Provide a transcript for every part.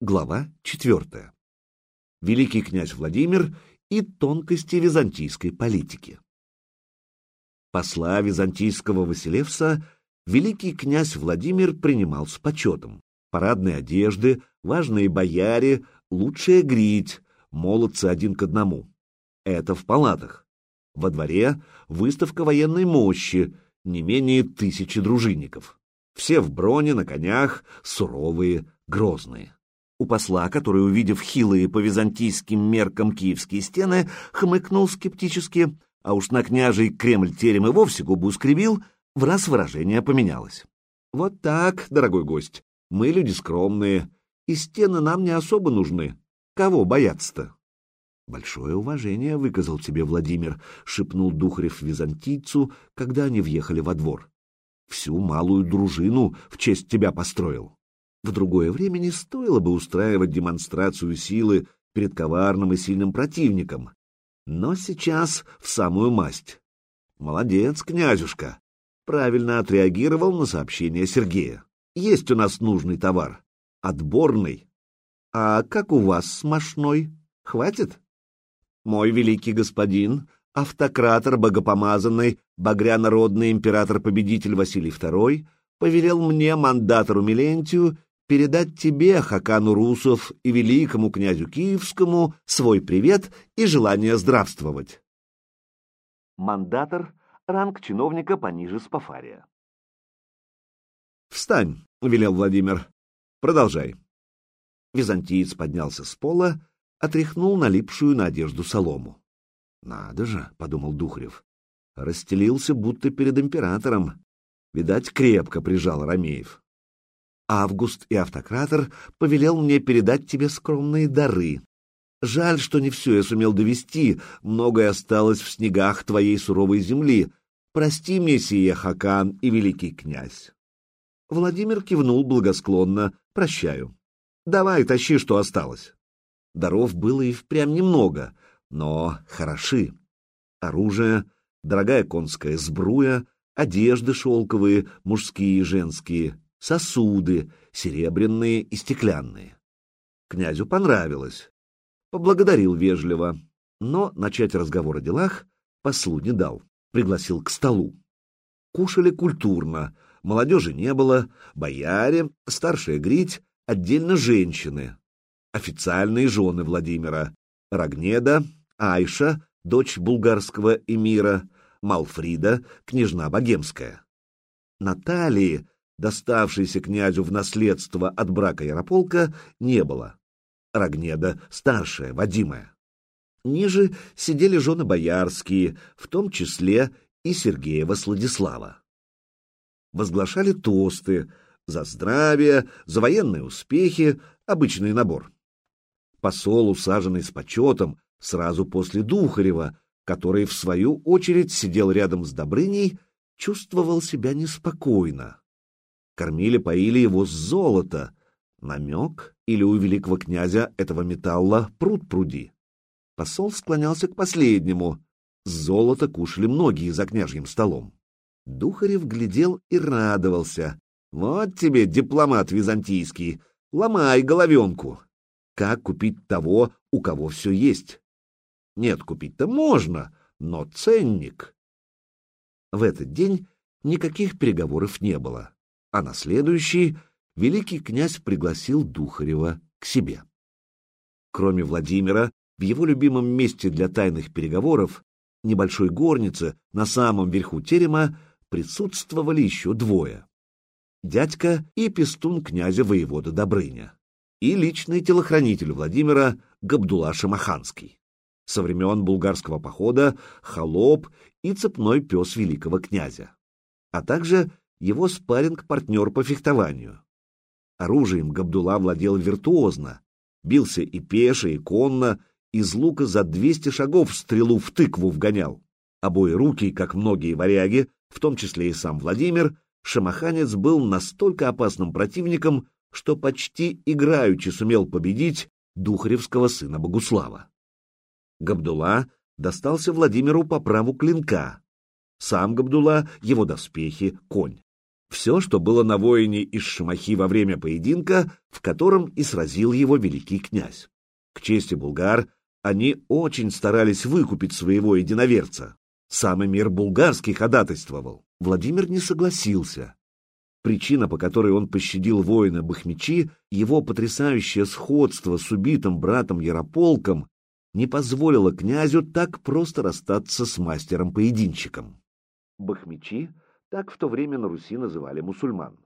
Глава 4. Великий князь Владимир и тонкости византийской политики. Посла византийского Василевса великий князь Владимир принимал с почетом. Парадные одежды, важные бояре, лучшая грить, молодцы один к одному. Это в палатах. Во дворе выставка военной мощи, не менее тысячи дружинников. Все в броне, на конях, суровые, грозные. У посла, который, увидев хилые по византийским меркам киевские стены, хмыкнул скептически, а уж на княжий Кремль терем и вовсе губу скривил, в раз выражение поменялось. «Вот так, дорогой гость, мы люди скромные, и стены нам не особо нужны. Кого бояться-то?» «Большое уважение выказал тебе Владимир», — шепнул Духарев византийцу, когда они въехали во двор. «Всю малую дружину в честь тебя построил». В другое время не стоило бы устраивать демонстрацию силы перед коварным и сильным противником. Но сейчас в самую масть. Молодец, князюшка. Правильно отреагировал на сообщение Сергея. Есть у нас нужный товар. Отборный. А как у вас смошной? Хватит? Мой великий господин, автократор богопомазанный, багрянародный император-победитель Василий II, повелел мне, мандатору Милентию, передать тебе, Хакану Русов и великому князю Киевскому, свой привет и желание здравствовать. Мандатор — ранг чиновника пониже Спафария. «Встань», — велел Владимир. «Продолжай». Византиец поднялся с пола, отряхнул налипшую на одежду солому. «Надо же», — подумал Духарев, — расстелился будто перед императором. Видать, крепко прижал Ромеев. Август и автократор повелел мне передать тебе скромные дары. Жаль, что не все я сумел довести, многое осталось в снегах твоей суровой земли. Прости мне сие, Хакан и великий князь. Владимир кивнул благосклонно. Прощаю. Давай, тащи, что осталось. Даров было и впрямь немного, но хороши. Оружие, дорогая конская сбруя, одежды шелковые, мужские и женские, сосуды, серебряные и стеклянные. Князю понравилось. Поблагодарил вежливо, но начать разговор о делах послу не дал, пригласил к столу. Кушали культурно, молодежи не было, бояре, старшая грить, отдельно женщины, официальные жены Владимира, Рогнеда, Айша, дочь булгарского эмира, Малфрида, княжна богемская. Натальи, доставшейся князю в наследство от брака Ярополка, не было. Рогнеда старшая, Вадимая. Ниже сидели жены боярские, в том числе и Сергеева Сладислава. Возглашали тосты за здравие, за военные успехи, обычный набор. Посол, усаженный с почетом, сразу после Духарева, который, в свою очередь, сидел рядом с Добрыней, чувствовал себя неспокойно. Кормили, поили его с золота. Намек или у великого князя этого металла пруд пруди. Посол склонялся к последнему. С золота кушали многие за княжьим столом. Духарев глядел и радовался. Вот тебе, дипломат византийский, ломай головенку. Как купить того, у кого все есть? Нет, купить-то можно, но ценник. В этот день никаких переговоров не было а на следующий великий князь пригласил Духарева к себе. Кроме Владимира, в его любимом месте для тайных переговоров, небольшой горнице на самом верху терема, присутствовали еще двое. Дядька и пестун князя воевода Добрыня, и личный телохранитель Владимира Габдула Шамаханский. Со времен булгарского похода холоп и цепной пес великого князя, а также его спарринг-партнер по фехтованию. Оружием Габдулла владел виртуозно, бился и пеше, и конно, из лука за 200 шагов стрелу в тыкву вгонял. Обои руки, как многие варяги, в том числе и сам Владимир, шамаханец был настолько опасным противником, что почти играючи сумел победить духаревского сына Богуслава. Габдулла достался Владимиру по праву клинка, сам Габдулла, его доспехи, конь. Все, что было на воине из Шамахи во время поединка, в котором и сразил его великий князь. К чести булгар, они очень старались выкупить своего единоверца. Сам мир булгарский ходатайствовал. Владимир не согласился. Причина, по которой он пощадил воина Бахмичи, его потрясающее сходство с убитым братом Ярополком, не позволило князю так просто расстаться с мастером-поединщиком. Бахмичи так в то время на Руси называли мусульман.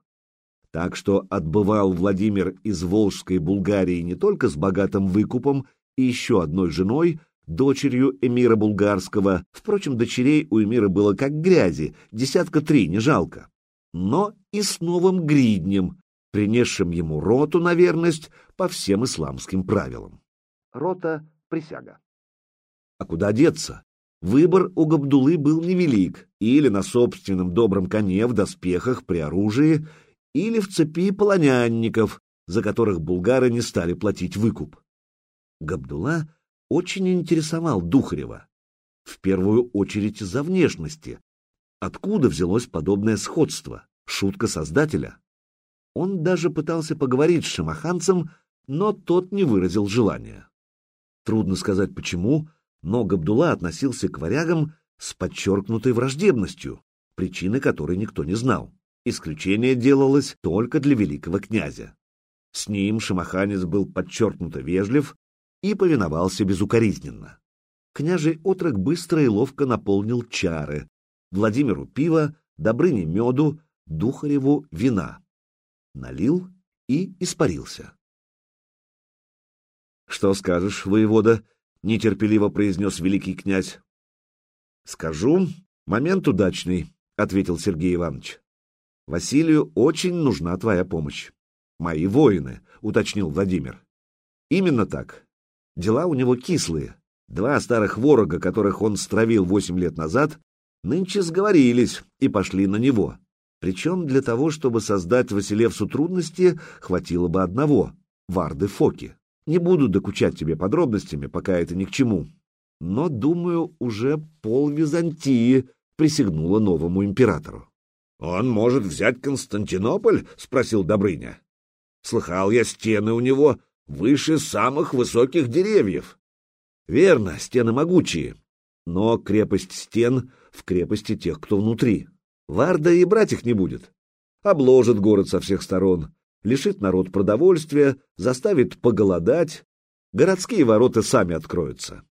Так что отбывал Владимир из Волжской Булгарии не только с богатым выкупом и еще одной женой, дочерью эмира Булгарского, впрочем, дочерей у эмира было как грязи, десятка три, не жалко, но и с новым гриднем, принесшим ему роту на верность по всем исламским правилам. Рота — присяга. А куда деться? Выбор у Габдулы был невелик, или на собственном добром коне в доспехах при оружии, или в цепи полонянников, за которых булгары не стали платить выкуп. Габдула очень интересовал Духарева, в первую очередь из-за внешности. Откуда взялось подобное сходство? Шутка создателя? Он даже пытался поговорить с шамаханцем, но тот не выразил желания. Трудно сказать почему, но Габдулла относился к варягам с подчеркнутой враждебностью, причины которой никто не знал. Исключение делалось только для великого князя. С ним шамаханец был подчеркнуто вежлив и повиновался безукоризненно. Княжий отрок быстро и ловко наполнил чары, Владимиру пива, Добрыне меду, Духареву вина. Налил и испарился. — Что скажешь, воевода? — нетерпеливо произнес великий князь. — Скажу, момент удачный, — ответил Сергей Иванович. — Василию очень нужна твоя помощь. — Мои воины, — уточнил Владимир. — Именно так. Дела у него кислые. Два старых ворога, которых он стравил восемь лет назад, нынче сговорились и пошли на него. Причем для того, чтобы создать Василевсу трудности, хватило бы одного — Варды Фоки. Не буду докучать тебе подробностями, пока это ни к чему. Но, думаю, уже пол Византии присягнула новому императору. — Он может взять Константинополь? — спросил Добрыня. — Слыхал я, стены у него выше самых высоких деревьев. — Верно, стены могучие, но крепость стен в крепости тех, кто внутри. Варда и брать их не будет. Обложит город со всех сторон, лишит народ продовольствия, заставит поголодать, городские ворота сами откроются.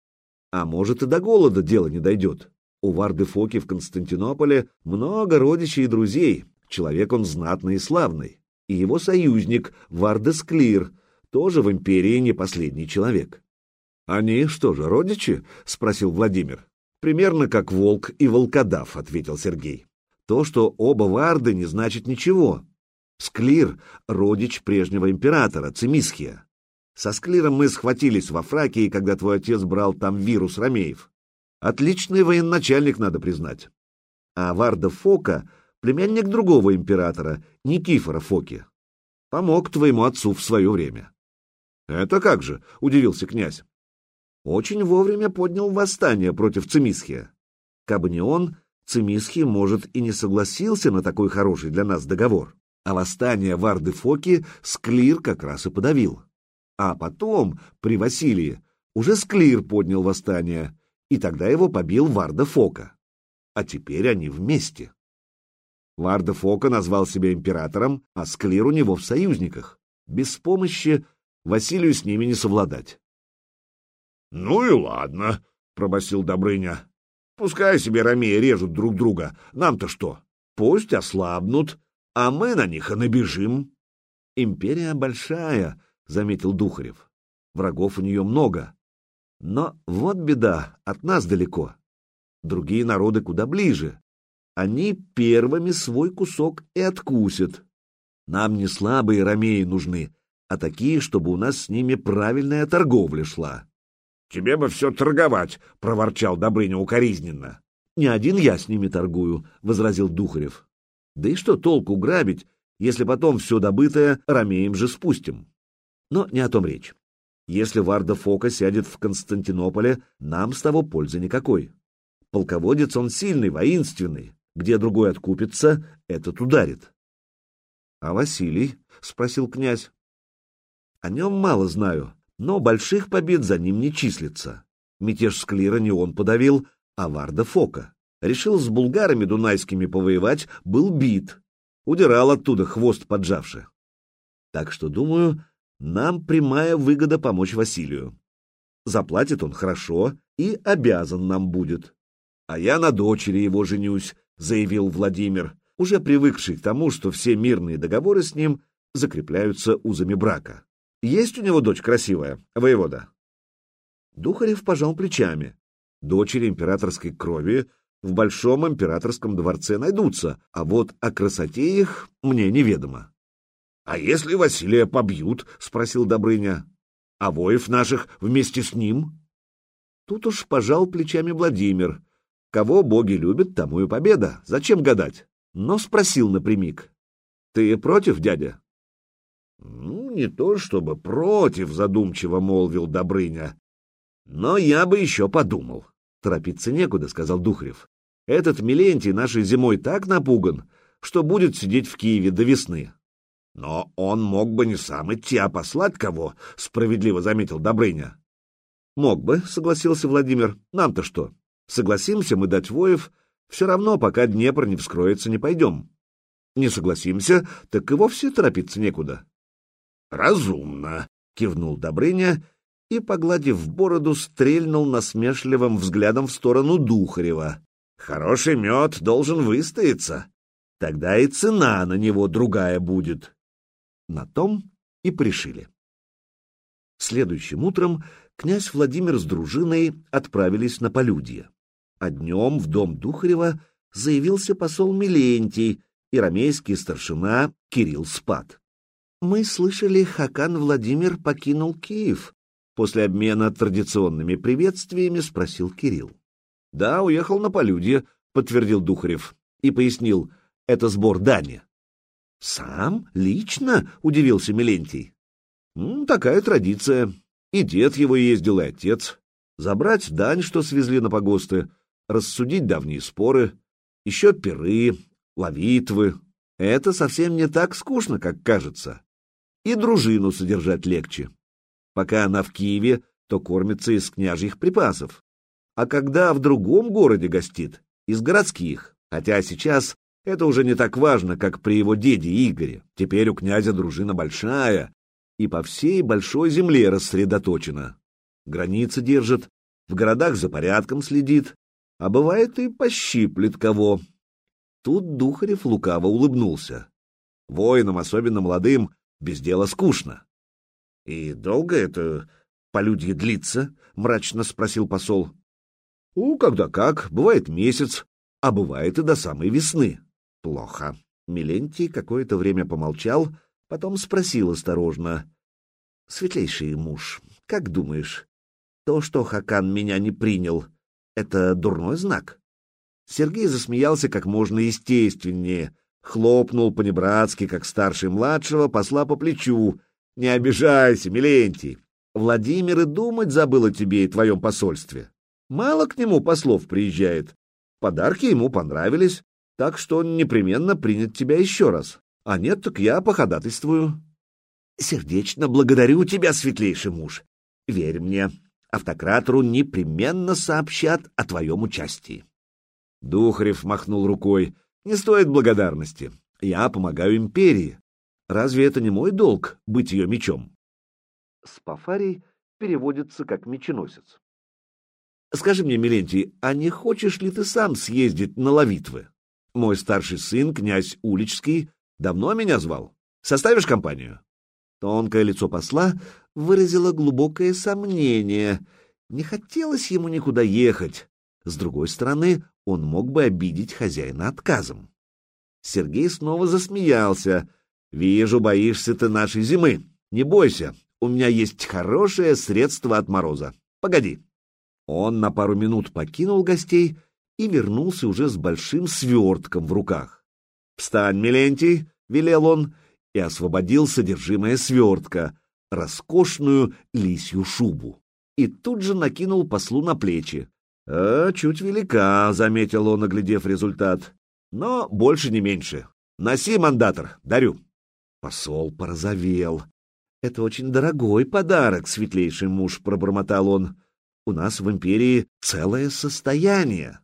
А может и до голода дело не дойдет. У Варды Фоки в Константинополе много родичей и друзей, человек он знатный и славный. И его союзник Варда Склир, тоже в империи не последний человек. — Они что же, родичи? — спросил Владимир. — Примерно как волк и волкодав, — ответил Сергей. То, что оба Варды, не значит ничего. Склир — родич прежнего императора, Цимисхия. Со Склиром мы схватились во Фракии, когда твой отец брал там вирус Ромеев. Отличный военачальник, надо признать. А Варда Фока — племянник другого императора, Никифора Фоки. Помог твоему отцу в свое время. — Это как же? — удивился князь. Очень вовремя поднял восстание против Цимисхия. Кабы не он, Цимисхий, может, и не согласился на такой хороший для нас договор а восстание Варды Фоки Склир как раз и подавил. А потом, при Василии, уже Склир поднял восстание, и тогда его побил Варда Фока. А теперь они вместе. Варда Фока назвал себя императором, а Склир у него в союзниках. Без помощи Василию с ними не совладать. — Ну и ладно, — пробасил Добрыня. — Пускай себе ромеи режут друг друга, нам-то что? Пусть ослабнут, а мы на них и набежим. Империя большая, — заметил Духарев. Врагов у нее много. Но вот беда, от нас далеко. Другие народы куда ближе. Они первыми свой кусок и откусят. Нам не слабые ромеи нужны, а такие, чтобы у нас с ними правильная торговля шла. — Тебе бы все торговать, — проворчал Добрыня укоризненно. — Не один я с ними торгую, — возразил Духарев. Да и что толку грабить, если потом все добытое ромеем же спустим? Но не о том речь. Если Варда Фока сядет в Константинополе, нам с того пользы никакой. Полководец он сильный, воинственный. Где другой откупится, этот ударит. А Василий? — спросил князь. О нем мало знаю, но больших побед за ним не числится. Мятеж Склира не он подавил, а Варда Фока. Решил с булгарами дунайскими повоевать, был бит. Удирал оттуда, хвост поджавши. Так что, думаю, нам прямая выгода помочь Василию. Заплатит он хорошо и обязан нам будет. А я на дочери его женюсь, заявил Владимир, уже привыкший к тому, что все мирные договоры с ним закрепляются узами брака. Есть у него дочь красивая, воевода? Духарев пожал плечами. Дочери императорской крови в Большом императорском дворце найдутся, а вот о красоте их мне неведомо. — А если Василия побьют? — спросил Добрыня. — А воев наших вместе с ним? Тут уж пожал плечами Владимир. Кого боги любят, тому и победа. Зачем гадать? Но спросил напрямик. — Ты против, дядя? — Ну, не то чтобы против, — задумчиво молвил Добрыня. — Но я бы еще подумал. — Торопиться некуда, — сказал Духарев. — Этот Милентий нашей зимой так напуган, что будет сидеть в Киеве до весны. — Но он мог бы не сам идти, а послать кого, — справедливо заметил Добрыня. — Мог бы, — согласился Владимир. — Нам-то что? Согласимся мы дать воев, все равно, пока Днепр не вскроется, не пойдем. Не согласимся, так и вовсе торопиться некуда. — Разумно, — кивнул Добрыня и, погладив бороду, стрельнул насмешливым взглядом в сторону Духарева. Хороший мед должен выстояться. Тогда и цена на него другая будет. На том и пришили. Следующим утром князь Владимир с дружиной отправились на полюдье. А днем в дом Духарева заявился посол Милентий и ромейский старшина Кирилл Спад. «Мы слышали, Хакан Владимир покинул Киев», После обмена традиционными приветствиями спросил Кирилл. — Да, уехал на полюдье, — подтвердил Духарев и пояснил, — это сбор дани. — Сам? Лично? — удивился Милентий. — Такая традиция. И дед его ездил, и отец. Забрать дань, что свезли на погосты, рассудить давние споры, еще пиры, ловитвы. Это совсем не так скучно, как кажется. И дружину содержать легче. Пока она в Киеве, то кормится из княжьих припасов. А когда в другом городе гостит, из городских. Хотя сейчас это уже не так важно, как при его деде Игоре. Теперь у князя дружина большая и по всей большой земле рассредоточена. Границы держит, в городах за порядком следит, а бывает и пощиплет кого. Тут Духарев лукаво улыбнулся. Воинам, особенно молодым, без дела скучно. — И долго это полюдье длится? — мрачно спросил посол. — У, когда как, бывает месяц, а бывает и до самой весны. — Плохо. Милентий какое-то время помолчал, потом спросил осторожно. — Светлейший муж, как думаешь, то, что Хакан меня не принял, это дурной знак? Сергей засмеялся как можно естественнее, хлопнул по-небратски, как старший младшего, посла по плечу, не обижайся, Милентий. Владимир и думать забыл о тебе и твоем посольстве. Мало к нему послов приезжает. Подарки ему понравились, так что он непременно принят тебя еще раз. А нет, так я походатайствую. Сердечно благодарю тебя, светлейший муж. Верь мне, автократору непременно сообщат о твоем участии. Духарев махнул рукой. Не стоит благодарности. Я помогаю империи. Разве это не мой долг — быть ее мечом? Спафарий переводится как меченосец. Скажи мне, Милентий, а не хочешь ли ты сам съездить на Ловитвы? Мой старший сын, князь Уличский, давно меня звал. Составишь компанию? Тонкое лицо посла выразило глубокое сомнение. Не хотелось ему никуда ехать. С другой стороны, он мог бы обидеть хозяина отказом. Сергей снова засмеялся — Вижу, боишься ты нашей зимы. Не бойся, у меня есть хорошее средство от мороза. Погоди. Он на пару минут покинул гостей и вернулся уже с большим свертком в руках. «Встань, Милентий!» — велел он, и освободил содержимое свертка, роскошную лисью шубу, и тут же накинул послу на плечи. «А, чуть велика», — заметил он, оглядев результат, — «но больше не меньше. Носи, мандатор, дарю». Посол порозовел. «Это очень дорогой подарок, светлейший муж», — пробормотал он. «У нас в империи целое состояние».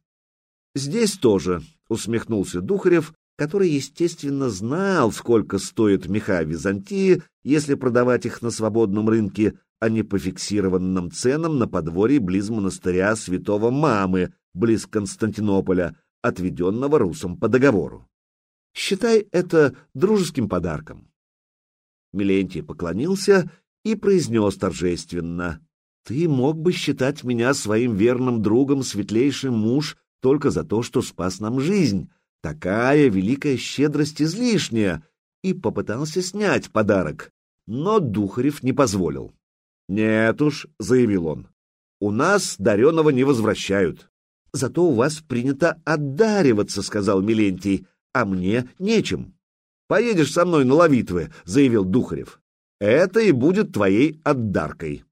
«Здесь тоже», — усмехнулся Духарев, который, естественно, знал, сколько стоят меха Византии, если продавать их на свободном рынке, а не по фиксированным ценам на подворье близ монастыря святого Мамы, близ Константинополя, отведенного русам по договору. Считай это дружеским подарком. Милентий поклонился и произнес торжественно. «Ты мог бы считать меня своим верным другом, светлейший муж, только за то, что спас нам жизнь. Такая великая щедрость излишняя!» И попытался снять подарок, но Духарев не позволил. «Нет уж», — заявил он, — «у нас дареного не возвращают». «Зато у вас принято отдариваться», — сказал Милентий, — «а мне нечем». «Поедешь со мной на Ловитвы», — заявил Духарев. «Это и будет твоей отдаркой.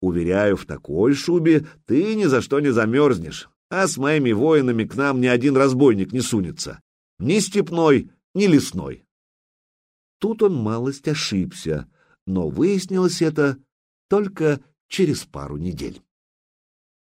Уверяю, в такой шубе ты ни за что не замерзнешь, а с моими воинами к нам ни один разбойник не сунется. Ни степной, ни лесной». Тут он малость ошибся, но выяснилось это только через пару недель.